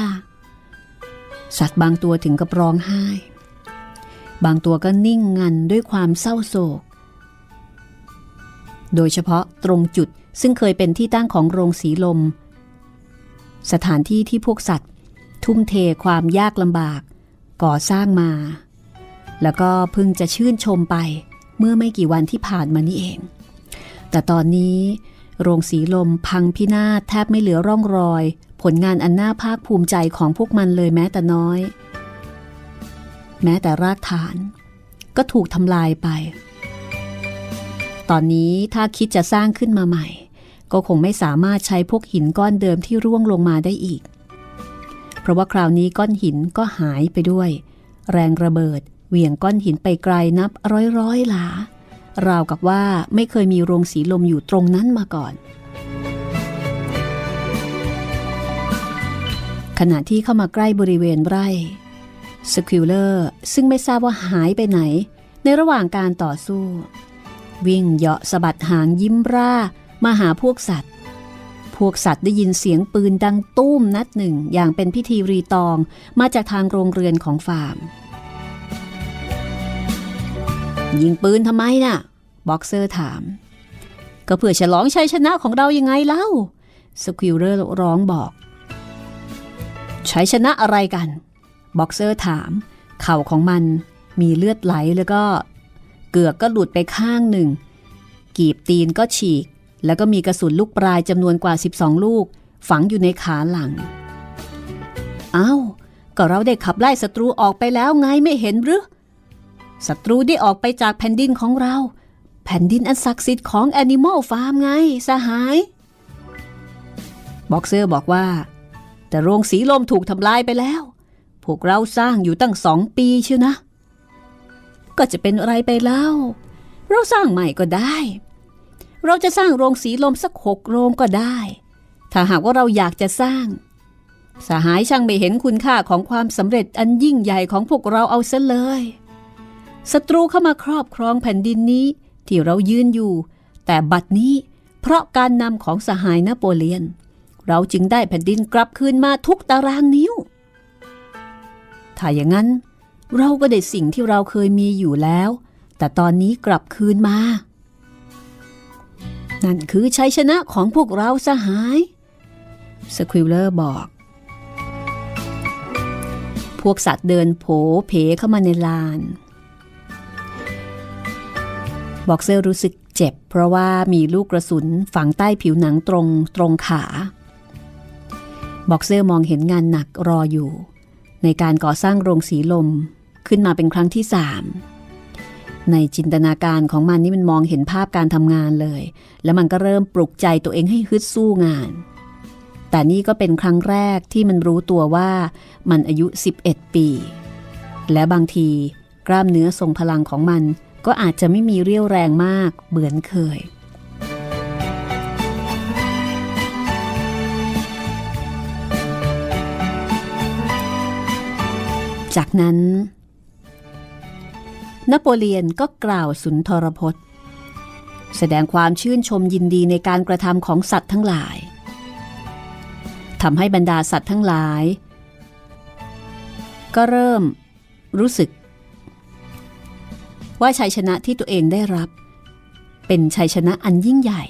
สัตว์บางตัวถึงกับร้องไห้ บางตัวก็นิ่งงันด้วยความเศร้าโศก โดยเฉพาะตรงจุดซึ่งเคยเป็นที่ตั้งของโรงสีลม สถานที่ที่พวกสัตว์ ทุ่มเทความยากลำบาก ก่อสร้างมา แล้วก็เพิ่งจะชื่นชมไปเมื่อไม่กี่วันที่ผ่านมานี่เอง แต่ตอนนี้ โรงสีลมพังพินาศแทบไม่เหลือร่องรอย ผลงานอันน่าภาคภูมิใจของพวกมันเลยแม้แต่น้อย แม้แต่รากฐาน ก็ถูกทำลายไป ตอนนี้ถ้าคิดจะสร้างขึ้นมาใหม่ ก็คงไม่สามารถใช้พวกหินก้อนเดิมที่ร่วงลงมาได้อีก เพราะว่าคราวนี้ก้อนหินก็หายไปด้วย แรงระเบิดเหวี่ยงก้อนหินไปไกลนับร้อยร้อยหลา ราวกับว่าไม่เคยมีโรงสีลมอยู่ตรงนั้นมาก่อน ขณะที่เข้ามาใกล้บริเวณไร่สควิลเลอร์ซึ่งไม่ทราบว่าหายไปไหน ในระหว่างการต่อสู้ วิ่งเหยาะสะบัดหางยิ้มร่ามาหาพวกสัตว์ พวกสัตว์ได้ยินเสียงปืนดังตูมนัดหนึ่งอย่างเป็นพิธีรีตองมาจากทางโรงเรือนของฟาร์ม ยิงปืนทำไมน่ะ บ็อกเซอร์ถาม ก็เพื่อฉลองชัยชนะของเรายังไงเล่า สควิลเลอร์ร้องบอกชัยชนะอะไรกัน บ็อกเซอร์ถาม เข่าของมันมีเลือดไหลแล้วก็เกือกก็หลุดไปข้างหนึ่ง กีบตีนก็ฉีก แล้วก็มีกระสุนลูกปรายจำนวนกว่า 12 ลูก ฝังอยู่ในขาหลังอ้าว ก็เราได้ขับไล่ศัตรูออกไปแล้วไงไม่เห็นหรือ ศัตรูได้ออกไปจากแผ่นดินของเรา แผ่นดินอันศักดิ์สิทธิ์ของ Animal Farm ไง สหาย บ็อกเซอร์บอกว่า แต่โรงสีลมถูกทำลายไปแล้ว พวกเราสร้างอยู่ตั้งสองปีเชียวนะ ก็จะเป็นอะไรไปแล้วเราสร้างใหม่ก็ได้ เราจะสร้างโรงสีลมสักหกโรงก็ได้ ถ้าหากว่าเราอยากจะสร้าง สหายช่างไม่เห็นคุณค่าของความสำเร็จอันยิ่งใหญ่ของพวกเราเอาซะเลย ศัตรูเข้ามาครอบครองแผ่นดินนี้ที่เรายืนอยู่ แต่บัดนี้เพราะการนำของสหายนโปเลียน เราจึงได้แผ่นดินกลับคืนมาทุกตารางนิ้ว ถ้าอย่างนั้น เราก็ได้สิ่งที่เราเคยมีอยู่แล้ว แต่ตอนนี้กลับคืนมา นั่นคือชัยชนะของพวกเราสหายสควิลเลอร์บอก พวกสัตว์เดินโผเผเข้ามาในลาน บ็อกเซอร์รู้สึกเจ็บ เพราะว่ามีลูกกระสุนฝังใต้ผิวหนังตรงตรงขา บ็อกเซอร์มองเห็นงานหนักรออยู่ ในการก่อสร้างโรงสีลมขึ้นมาเป็นครั้งที่สามในจินตนาการของมันนี่มันมองเห็นภาพการทำงานเลย แล้วมันก็เริ่มปลุกใจตัวเองให้ฮึดสู้งาน แต่นี่ก็เป็นครั้งแรกที่มันรู้ตัวว่ามันอายุ 11 ปี และบางทีกล้ามเนื้อทรงพลังของมัน ก็อาจจะไม่มีเรี่ยวแรงมากเหมือนเคย จากนั้น นโปเลียนก็กล่าวสุนทรพจน์ แสดงความชื่นชมยินดีในการกระทำของสัตว์ทั้งหลายทำให้บรรดาสัตว์ทั้งหลาย ก็เริ่มรู้สึก ว่าชัยชนะที่ตัวเองได้รับ เป็นชัยชนะอันยิ่งใหญ่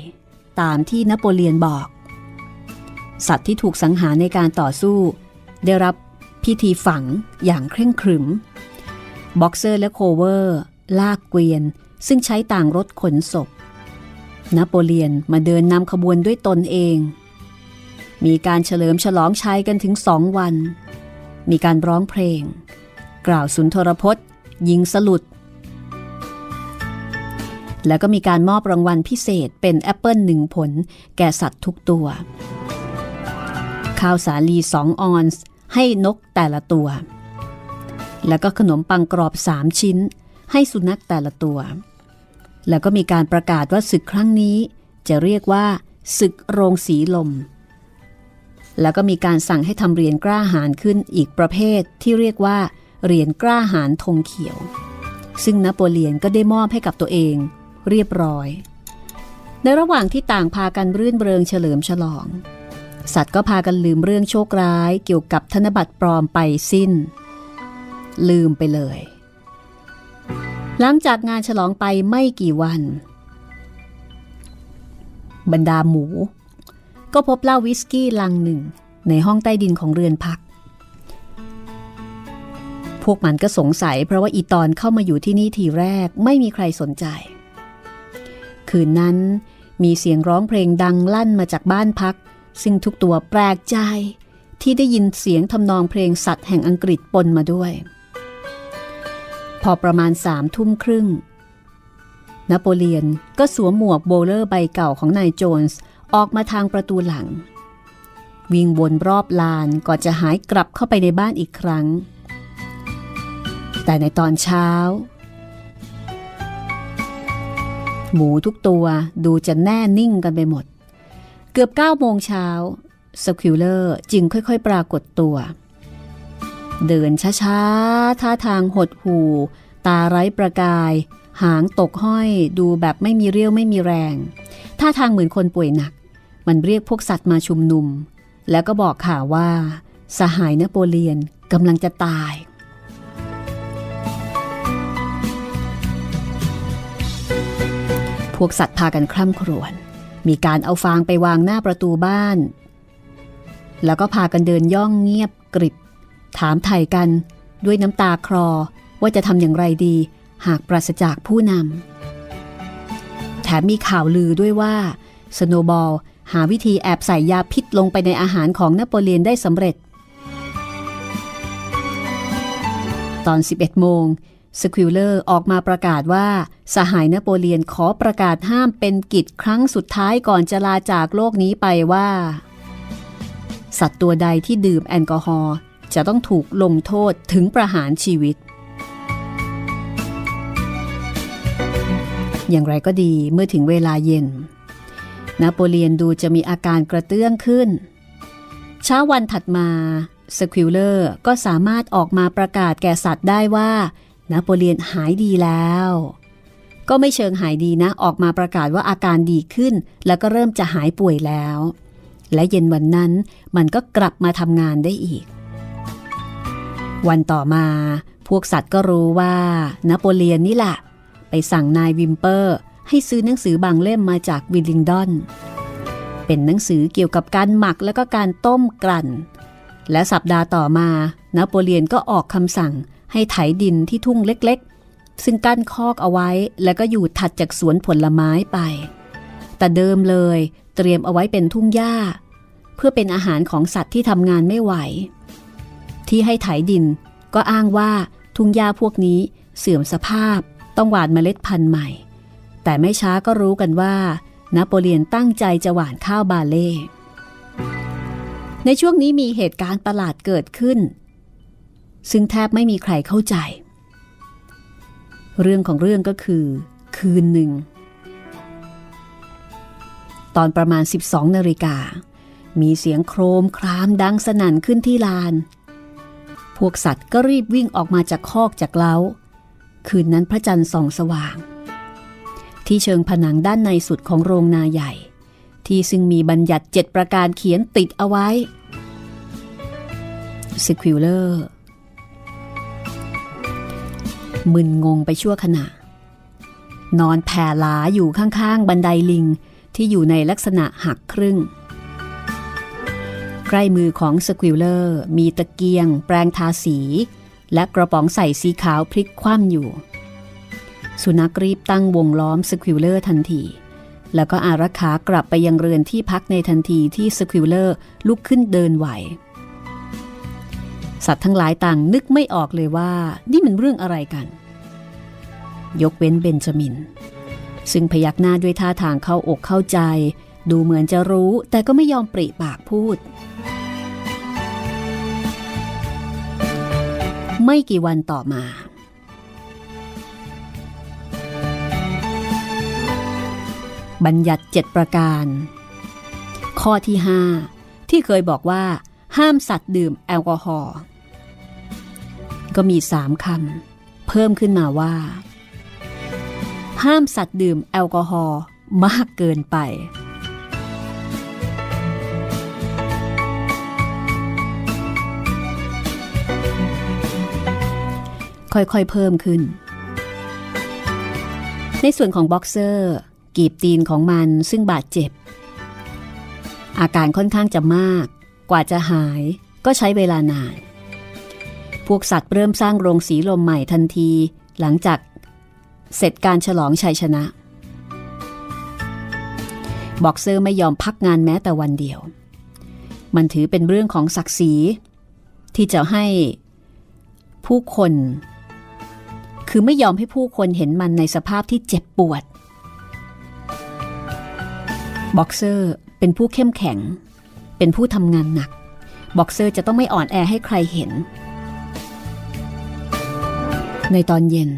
ตามที่นโปเลียนบอก สัตว์ที่ถูกสังหารในการต่อสู้ ได้รับพิธีฝังอย่างเคร่งครึม บ็อกเซอร์และโคลเวอร์ ลากเกวียน ซึ่งใช้ต่างรถขนศพ นโปเลียนมาเดินนำขบวนด้วยตนเอง มีการเฉลิมฉลองชัยกันถึงสองวัน มีการร้องเพลง กล่าวสุนทรพจน์ ยิงสลุด แล้วก็มีการมอบรางวัลพิเศษเป็นแอปเปิลหนึ่งผล แก่สัตว์ทุกตัว ข้าวสาลีสองออนซ์ให้นกแต่ละตัว แล้วก็ขนมปังกรอบสามชิ้น ให้สุนัขแต่ละตัว แล้วก็มีการประกาศว่าศึกครั้งนี้ จะเรียกว่าศึกโรงสีลม แล้วก็มีการสั่งให้ทำเหรียญกล้าหาญขึ้นอีกประเภทที่เรียกว่าเหรียญกล้าหาญธงเขียว ซึ่งนโปเลียนก็ได้มอบให้กับตัวเอง เรียบร้อย ในระหว่างที่ต่างพากันรื่นเริงเฉลิมฉลอง สัตว์ก็พากันลืมเรื่องโชคร้ายเกี่ยวกับธนบัตรปลอมไปสิ้น ลืมไปเลย หลังจากงานฉลองไปไม่กี่วัน บรรดาหมู ก็พบเหล้าวิสกี้ลังหนึ่งในห้องใต้ดินของเรือนพักพวกมันก็สงสัยเพราะว่าอีตอนเข้ามาอยู่ที่นี่ทีแรกไม่มีใครสนใจ คืนนั้นมีเสียงร้องเพลงดังลั่นมาจากบ้านพัก ซึ่งทุกตัวแปลกใจ ที่ได้ยินเสียงทำนองเพลงสัตว์แห่งอังกฤษปนมาด้วย พอประมาณสามทุ่มครึ่งนโปเลียนก็สวมหมวกโบเลอร์ใบเก่าของนายโจนส์ออกมาทางประตูหลัง วิ่งวนรอบลานก่อนจะหายกลับเข้าไปในบ้านอีกครั้ง แต่ในตอนเช้า หมูทุกตัวดูจะแน่นิ่งกันไปหมด เกือบ9โมงเช้าสควิลเลอร์จึงค่อยๆ ปรากฏตัว เดินช้าๆ ท่าทางหดหู่ตาไร้ประกาย หางตกห้อยดูแบบไม่มีเรี่ยวไม่มีแรง ท่าทางเหมือนคนป่วยหนัก มันเรียกพวกสัตว์มาชุมนุม แล้วก็บอกข่าวว่า สหายนโปเลียนกำลังจะตาย พวกสัตว์พากันคร่ำครวญ มีการเอาฟางไปวางหน้าประตูบ้าน แล้วก็พากันเดินย่องเงียบกริบ ถามไถ่กันด้วยน้ำตาคลอว่าจะทำอย่างไรดี หากปราศจากผู้นำ แถมมีข่าวลือด้วยว่า สโนบอลหาวิธีแอบใส่ยาพิษลงไปในอาหารของนโปเลียนได้สำเร็จ ตอน 11 โมง สควิลเลอร์ออกมาประกาศว่าสหายนโปเลียนขอประกาศห้ามเป็นกิจครั้งสุดท้ายก่อนจะลาจากโลกนี้ไปว่า สัตว์ตัวใดที่ดื่มแอลกอฮอล์จะต้องถูกลงโทษถึงประหารชีวิต อย่างไรก็ดีเมื่อถึงเวลาเย็น นโปเลียนดูจะมีอาการกระเตื้องขึ้น เช้าวันถัดมาสควิลเลอร์ก็สามารถออกมาประกาศแก่สัตว์ได้ว่า นโปเลียนหายดีแล้ว ก็ไม่เชิงหายดีนะ ออกมาประกาศว่าอาการดีขึ้น แล้วก็เริ่มจะหายป่วยแล้ว และเย็นวันนั้นมันก็กลับมาทำงานได้อีก วันต่อมาพวกสัตว์ก็รู้ว่านโปเลียนนี่แหละ ไปสั่งนายวิมเปอร์ ให้ซื้อหนังสือบางเล่มมาจากวิลลิงดอน เป็นหนังสือเกี่ยวกับการหมักและก็การต้มกลั่น และสัปดาห์ต่อมานโปเลียนก็ออกคำสั่ง ให้ไถดินที่ทุ่งเล็กๆ ซึ่งกั้นคอกเอาไว้แล้วก็อยู่ถัดจากสวนผลไม้ไป แต่เดิมเลยเตรียมเอาไว้เป็นทุ่งหญ้า เพื่อเป็นอาหารของสัตว์ที่ทำงานไม่ไหว ที่ให้ไถดินก็อ้างว่าทุ่งหญ้าพวกนี้เสื่อมสภาพต้องหว่านเมล็ดพันธุ์ใหม่ แต่ไม่ช้าก็รู้กันว่า นโปเลียนตั้งใจจะหว่านข้าวบาเล่ในช่วงนี้มีเหตุการณ์ประหลาดเกิดขึ้น ซึ่งแทบไม่มีใครเข้าใจ เรื่องของเรื่องก็คือ คืนหนึ่ง ตอนประมาณ 12นาฬิกา มีเสียงโครมครามดังสนั่นขึ้นที่ลาน พวกสัตว์ก็รีบวิ่งออกมาจากคอกจากเล้า คืนนั้นพระจันทร์ส่องสว่าง ที่เชิงผนังด้านในสุดของโรงนาใหญ่ ที่ซึ่งมีบัญญัติเจ็ดประการเขียนติดเอาไว้สควิลเลอร์ มึนงงไปชั่วขณะ นอนแผ่หลาอยู่ข้างๆ บันไดลิงที่อยู่ในลักษณะหักครึ่ง ใกล้มือของสควิลเลอร์มีตะเกียง แปรงทาสี และกระป๋องใส่สีขาวพลิกคว่ำอยู่ สุนัขรีบตั้งวงล้อมสควิลเลอร์ทันที แล้วก็อารักขากลับไปยังเรือนที่พักในทันทีที่สควิลเลอร์ลุกขึ้นเดินไหว สัตว์ทั้งหลายต่างนึกไม่ออกเลยว่านี่มันเรื่องอะไรกัน ยกเว้นเบนจามิน ซึ่งพยักหน้าด้วยท่าทางเข้าอกเข้าใจ ดูเหมือนจะรู้แต่ก็ไม่ยอมปริปากพูด ไม่กี่วันต่อมา บัญญัติเจ็ดประการ ข้อที่ห้าที่เคยบอกว่าห้ามสัตว์ดื่มแอลกอฮอล์ ก็มีสามคำเพิ่มขึ้นมาว่า ห้ามสัตว์ดื่มแอลกอฮอล์มากเกินไปค่อยๆ เพิ่มขึ้น ในส่วนของบ็อกเซอร์ กีบตีนของมันซึ่งบาดเจ็บ อาการค่อนข้างจะมาก กว่าจะหายก็ใช้เวลานาน พวกสัตว์เริ่มสร้างโรงสีลมใหม่ทันที หลังจากเสร็จการฉลองชัยชนะ บ็อกเซอร์ไม่ยอมพักงานแม้แต่วันเดียว มันถือเป็นเรื่องของศักดิ์ศรี ที่จะให้ผู้คน คือไม่ยอมให้ผู้คนเห็นมันในสภาพที่เจ็บปวด บ็อกเซอร์เป็นผู้เข้มแข็ง เป็นผู้ทำงานหนัก บ็อกเซอร์จะต้องไม่อ่อนแอให้ใครเห็น ในตอนเย็น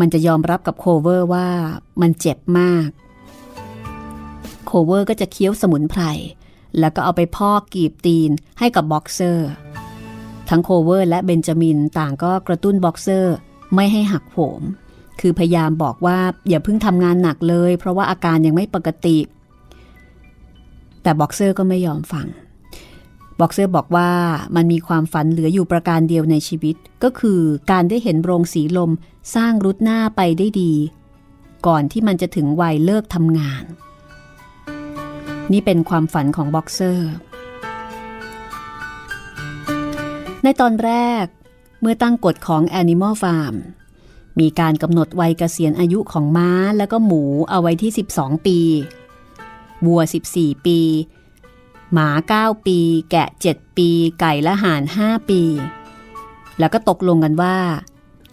มันจะยอมรับกับโคลเวอร์ว่ามันเจ็บมาก โคลเวอร์ก็จะเคี้ยวสมุนไพร แล้วก็เอาไปพอกกีบตีนให้กับบ็อกเซอร์ ทั้งโคลเวอร์และเบนจามินต่างก็กระตุ้นบ็อกเซอร์ไม่ให้หักโหม คือพยายามบอกว่าอย่าเพิ่งทำงานหนักเลย เพราะว่าอาการยังไม่ปกติ แต่บ็อกเซอร์ก็ไม่ยอมฟัง บ็อกเซอร์บอกว่ามันมีความฝันเหลืออยู่ประการเดียวในชีวิต ก็คือการได้เห็นโรงสีลมสร้างรุดหน้าไปได้ดี ก่อนที่มันจะถึงวัยเลิกทำงาน นี่เป็นความฝันของบ็อกเซอร์ ในตอนแรกเมื่อตั้งกฎของ Animal Farm มีการกำหนดวัยเกษียณอายุของม้าแล้วก็หมูเอาไว้ที่ 12 ปี วัว 14 ปี หมา 9 ปี แกะ 7 ปี ไก่และห่าน 5 ปี แล้วก็ตกลงกันว่า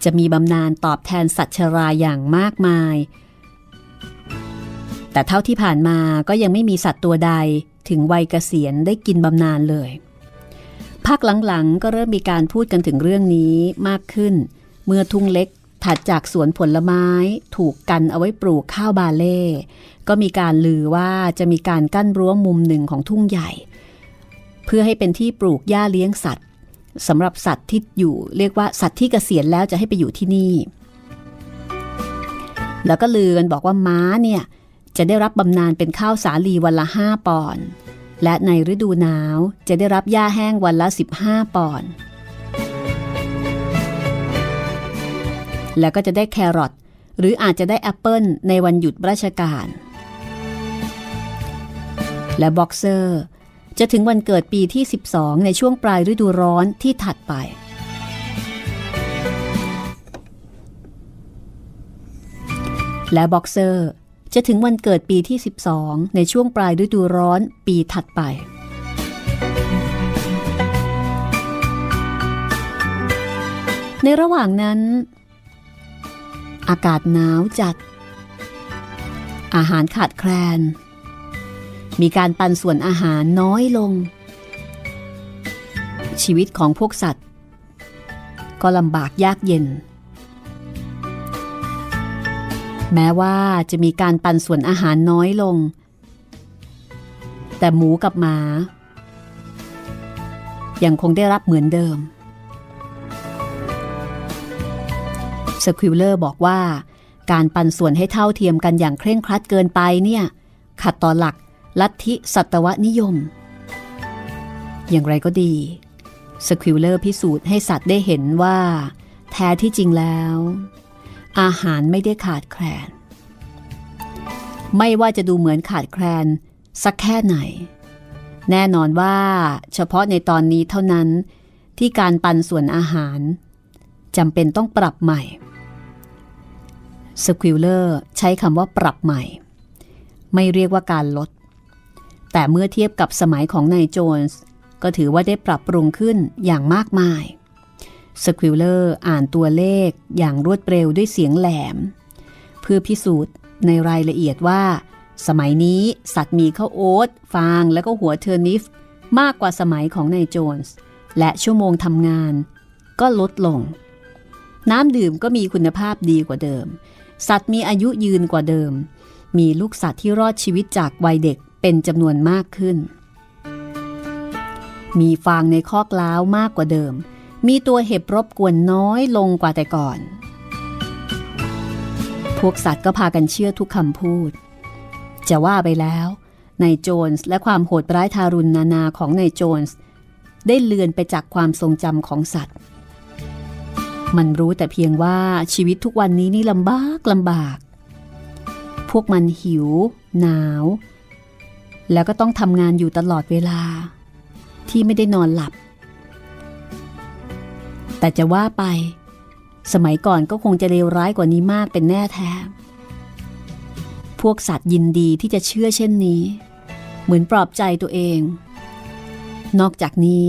จะมีบำนาญตอบแทนสัตว์ชราอย่างมากมาย แต่เท่าที่ผ่านมาก็ยังไม่มีสัตว์ตัวใดถึงวัยเกษียณได้กินบำนาญเลยภาคหลังๆ ก็เริ่มมีการพูดกันถึงเรื่องนี้มากขึ้น เมื่อทุ่งเล็ก ถัดจากสวนผลไม้ถูกกันเอาไว้ปลูกข้าวบาเล่ ก็มีการลือว่าจะมีการกั้นรั้วมุมหนึ่งของทุ่งใหญ่ เพื่อให้เป็นที่ปลูกหญ้าเลี้ยงสัตว์สำหรับสัตว์ที่อยู่เรียกว่าสัตว์ที่เกษียณแล้วจะให้ไปอยู่ที่นี่ แล้วก็ลือกันบอกว่าม้าเนี่ยจะได้รับบำนาญเป็นข้าวสาลีวันละห้าปอนด์และในฤดูหนาวจะได้รับหญ้าแห้งวันละ 15 ปอนด์ แล้วก็จะได้แครอทหรืออาจจะได้แอปเปิลในวันหยุดราชการ และบ็อกเซอร์จะถึงวันเกิดปีที่ 12 ในช่วงปลายฤดูร้อนที่ถัดไป และบ็อกเซอร์จะถึงวันเกิดปีที่ 12 ในช่วงปลายฤดูร้อนปีถัดไป ในระหว่างนั้น อากาศหนาวจัด อาหารขาดแคลน มีการปันส่วนอาหารน้อยลง ชีวิตของพวกสัตว์ ก็ลำบากยากเย็น แม้ว่าจะมีการปันส่วนอาหารน้อยลง แต่หมูกับหมา ยังคงได้รับเหมือนเดิม สควิลเลอร์บอกว่า การปันส่วนให้เท่าเทียมกันอย่างเคร่งครัดเกินไปเนี่ยขัดต่อหลักลัทธิสัตวนิยม อย่างไรก็ดีสควิลเลอร์พิสูจน์ให้สัตว์ได้เห็นว่า แท้ที่จริงแล้ว อาหารไม่ได้ขาดแคลน ไม่ว่าจะดูเหมือนขาดแคลน สักแค่ไหน แน่นอนว่าเฉพาะในตอนนี้เท่านั้นที่การปันส่วนอาหารจำเป็นต้องปรับใหม่ สควิลเลอร์ใช้คำว่าปรับใหม่ ไม่เรียกว่าการลด แต่เมื่อเทียบกับสมัยของนายโจนส์ก็ถือว่าได้ปรับปรุงขึ้นอย่างมากมายสควิลเลอร์อ่านตัวเลขอย่างรวดเร็วด้วยเสียงแหลม เพื่อพิสูจน์ในรายละเอียดว่า สมัยนี้สัตว์มีข้าวโอ๊ตฟางและก็หัวเทอร์นิปมากกว่าสมัยของนายโจนส์และชั่วโมงทำงาน ก็ลดลง น้ำดื่มก็มีคุณภาพดีกว่าเดิม สัตว์มีอายุยืนกว่าเดิม มีลูกสัตว์ที่รอดชีวิตจากวัยเด็กเป็นจำนวนมากขึ้น มีฟางในคอกล้าวมากกว่าเดิม มีตัวเห็บรบกวนน้อยลงกว่าแต่ก่อน พวกสัตว์ก็พากันเชื่อทุกคำพูด จะว่าไปแล้วนายโจนส์และความโหดร้ายทารุณนานาของนายโจนส์ได้เลือนไปจากความทรงจำของสัตว์ มันรู้แต่เพียงว่าชีวิตทุกวันนี้นี่ลำบากลำบาก พวกมันหิว หนาว แล้วก็ต้องทำงานอยู่ตลอดเวลา ที่ไม่ได้นอนหลับ แต่จะว่าไป สมัยก่อนก็คงจะเลวร้ายกว่านี้มากเป็นแน่แท้พวกสัตว์ยินดีที่จะเชื่อเช่นนี้ เหมือนปลอบใจตัวเอง นอกจากนี้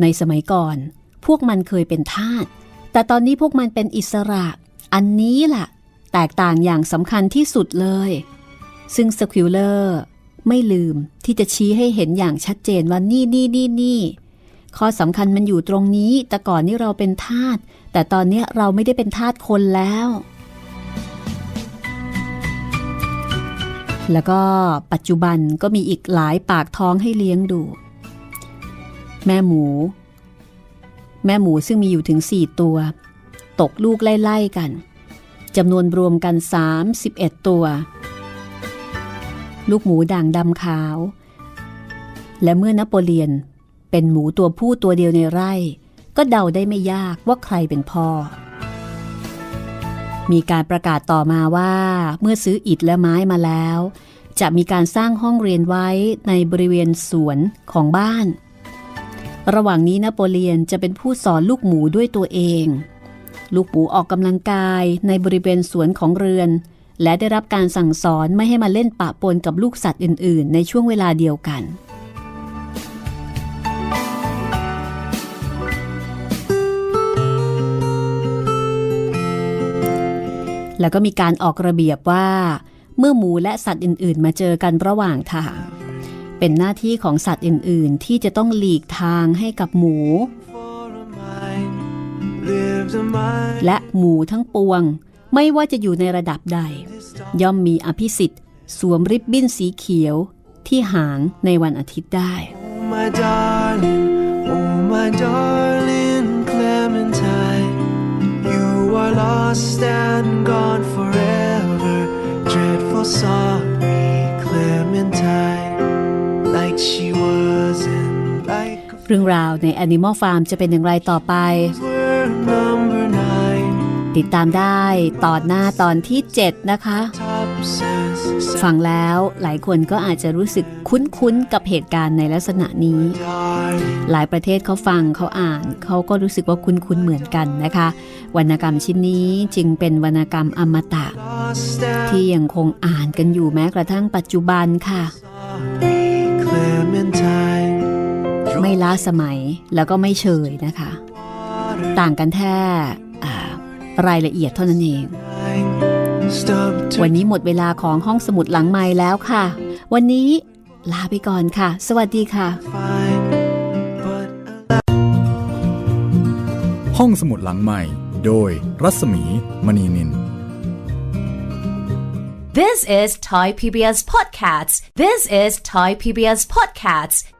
ในสมัยก่อน พวกมันเคยเป็นทาส แต่ตอนนี้พวกมันเป็นอิสระ อันนี้ล่ะ แตกต่างอย่างสำคัญที่สุดเลย ซึ่งสควิลเลอร์ไม่ลืมที่จะชี้ให้เห็นอย่างชัดเจนว่านี่นี่นี่นี่ข้อสำคัญมันอยู่ตรงนี้ แต่ก่อนนี้เราเป็นทาส แต่ตอนนี้เราไม่ได้เป็นทาสคนแล้ว แล้วก็ปัจจุบันก็มีอีกหลายปากท้องให้เลี้ยงดู แม่หมู แม่หมูซึ่งมีอยู่ถึงสี่ตัว ตกลูกไล่ๆกันจำนวนรวมกัน 31 ตัว ลูกหมูด่างดำขาว และเมื่อนโปเลียนเป็นหมูตัวผู้ตัวเดียวในไร่ ก็เดาได้ไม่ยากว่าใครเป็นพ่อ มีการประกาศต่อมาว่า เมื่อซื้ออิฐและไม้มาแล้ว จะมีการสร้างห้องเรียนไว้ในบริเวณสวนของบ้าน ระหว่างนี้นโปเลียนจะเป็นผู้สอนลูกหมูด้วยตัวเอง ลูกหมูออกกำลังกายในบริเวณสวนของเรือน และได้รับการสั่งสอนไม่ให้มาเล่นปะปนกับลูกสัตว์อื่น ๆ ในช่วงเวลาเดียวกันแล้วก็มีการออกระเบียบว่า เมื่อหมูและสัตว์อื่น ๆ มาเจอกันระหว่างทาง เป็นหน้าที่ของสัตว์อื่น ๆ ที่จะต้องหลีกทางให้กับหมู และหมูทั้งปวง ไม่ว่าจะอยู่ในระดับใด ย่อมมีอภิสิทธิ์สวมริบบิ้นสีเขียวที่หางในวันอาทิตย์ได้ lost and gone forever. Dreadful sorry, Clementine, เรื่องราวใน Animal Farm จะเป็นอย่างไรต่อไป ติดตามได้ตอนหน้าตอนที่ 7 นะคะ ฟังแล้วหลายคนก็อาจจะรู้สึกคุ้นๆ กับเหตุการณ์ในลักษณะนี้ หลายประเทศเขาฟังเขาอ่านเขาก็รู้สึกว่าคุ้นๆ เหมือนกันนะคะ วรรณกรรมชิ้นนี้จึงเป็นวรรณกรรมอมตะ ที่ยังคงอ่านกันอยู่แม้กระทั่งปัจจุบันค่ะ ไม่ล้าสมัยแล้วก็ไม่เฉยนะคะ ต่างกันแค่รายละเอียดเท่านั้นเอง วันนี้หมดเวลาของห้องสมุดหลังไม้แล้วค่ะ วันนี้ลาไปก่อนค่ะ สวัสดีค่ะ ห้องสมุดหลังใหม่ โดยรัศมีมณีนิน This is Thai PBS Podcasts. This is Thai PBS Podcasts.